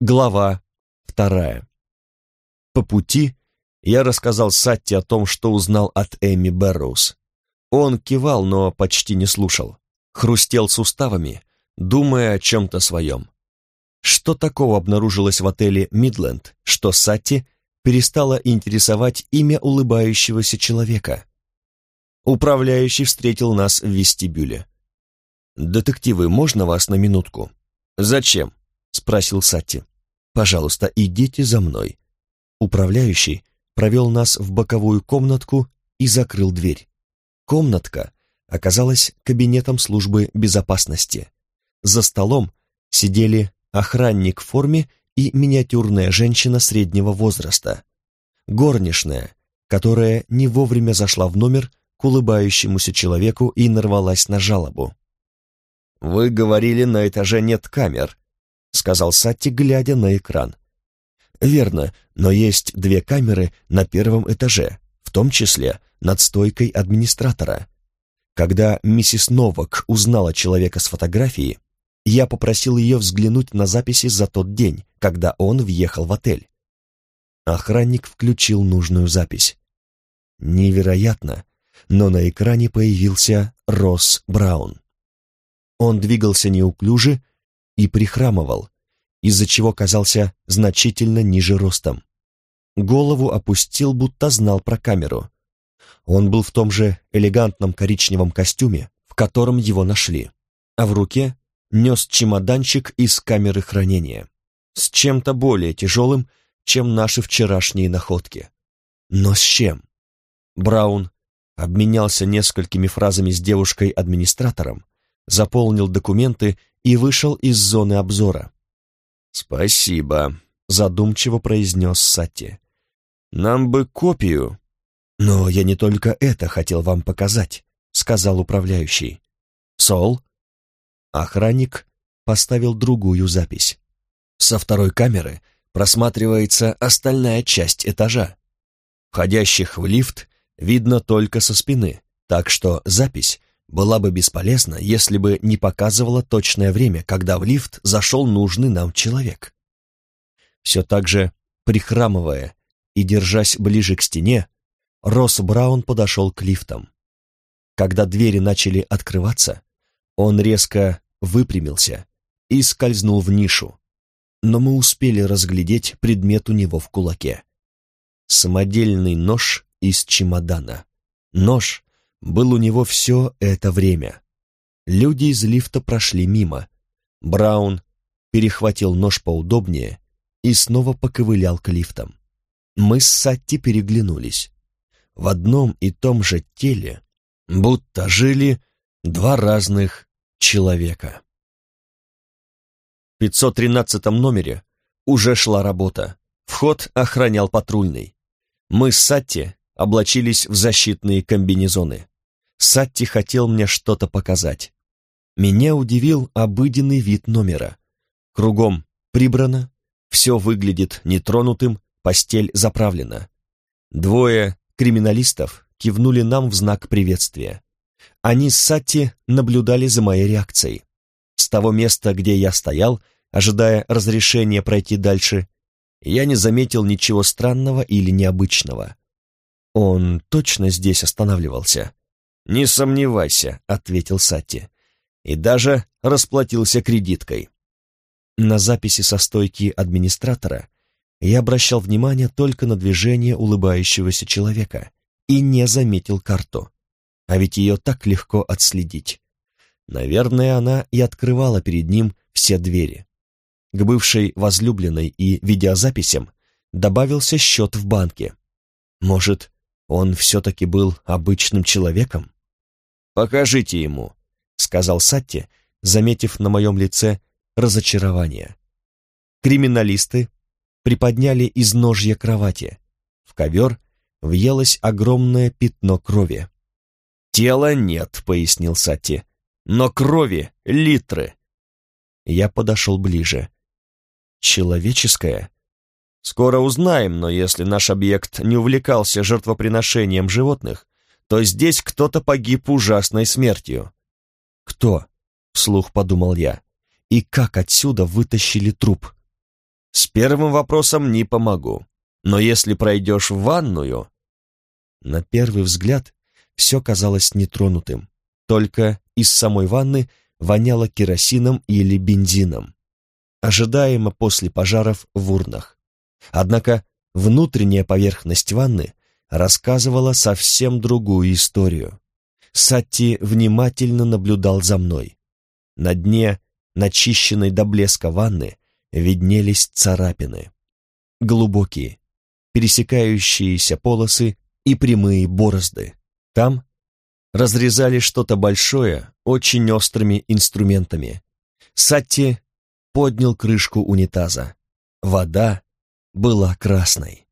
Глава вторая. По пути я рассказал Сатти о том, что узнал от Эми Бэрроуз. Он кивал, но почти не слушал. Хрустел суставами, думая о чем-то своем. Что такого обнаружилось в отеле «Мидленд», что Сатти перестала интересовать имя улыбающегося человека? Управляющий встретил нас в вестибюле. «Детективы, можно вас на минутку?» «Зачем?» Спросил Сатти. «Пожалуйста, идите за мной». Управляющий провел нас в боковую комнатку и закрыл дверь. Комнатка оказалась кабинетом службы безопасности. За столом сидели охранник в форме и миниатюрная женщина среднего возраста. Горничная, которая не вовремя зашла в номер к улыбающемуся человеку и нарвалась на жалобу. «Вы говорили, на этаже нет камер», сказал Сатти, глядя на экран. «Верно, но есть две камеры на первом этаже, в том числе над стойкой администратора. Когда миссис Новак узнала человека с фотографией, я попросил ее взглянуть на записи за тот день, когда он въехал в отель. Охранник включил нужную запись. Невероятно, но на экране появился Росс Браун. Он двигался неуклюже и прихрамывал, из-за чего казался значительно ниже ростом. Голову опустил, будто знал про камеру. Он был в том же элегантном коричневом костюме, в котором его нашли, а в руке нес чемоданчик из камеры хранения с чем-то более тяжелым, чем наши вчерашние находки. Но с чем? Браун обменялся несколькими фразами с девушкой-администратором, заполнил документы и вышел из зоны обзора. «Спасибо», — задумчиво произнес Сатти. «Нам бы копию». «Но я не только это хотел вам показать», — сказал управляющий. «Сол?» Охранник поставил другую запись. Со второй камеры просматривается остальная часть этажа. Входящих в лифт видно только со спины, так что запись была бы бесполезна, если бы не показывала точное время, когда в лифт зашел нужный нам человек. Все так же, прихрамывая и держась ближе к стене, Росс Браун подошел к лифтам. Когда двери начали открываться, он резко выпрямился и скользнул в нишу, но мы успели разглядеть предмет у него в кулаке. Самодельный нож из чемодана. Нож, был у него все это время. Люди из лифта прошли мимо. Браун перехватил нож поудобнее и снова поковылял к лифтам. Мы с Сатти переглянулись. В одном и том же теле будто жили два разных человека. В 513 номере уже шла работа. Вход охранял патрульный. Мы с Сатти облачились в защитные комбинезоны. Сатти хотел мне что-то показать. Меня удивил обыденный вид номера. Кругом прибрано, все выглядит нетронутым, постель заправлена. Двое криминалистов кивнули нам в знак приветствия. Они с Сатти наблюдали за моей реакцией. С того места, где я стоял, ожидая разрешения пройти дальше, я не заметил ничего странного или необычного. Он точно здесь останавливался? «Не сомневайся», — ответил Сатти. И даже расплатился кредиткой. На записи со стойки администратора я обращал внимание только на движение улыбающегося человека и не заметил карту. А ведь ее так легко отследить. Наверное, она и открывала перед ним все двери. К бывшей возлюбленной и видеозаписям добавился счет в банке. Может, он все-таки был обычным человеком? «Покажите ему», — сказал Сатти, заметив на моем лице разочарование. Криминалисты приподняли из ножья кровати. В ковер въелось огромное пятно крови. «Тела нет», — пояснил Сатти, — «но крови литры». Я подошел ближе. «Человеческое?» Скоро узнаем, но если наш объект не увлекался жертвоприношением животных, то здесь кто-то погиб ужасной смертью. Кто? Вслух подумал я. И как отсюда вытащили труп? С первым вопросом не помогу, но если пройдешь в ванную... На первый взгляд все казалось нетронутым, только из самой ванны воняло керосином или бензином, ожидаемо после пожаров в урнах. Однако внутренняя поверхность ванны рассказывала совсем другую историю. Сатти внимательно наблюдал за мной. На дне, начищенной до блеска ванны, виднелись царапины. Глубокие, пересекающиеся полосы и прямые борозды. Там разрезали что-то большое очень острыми инструментами. Сатти поднял крышку унитаза. Вода была красной.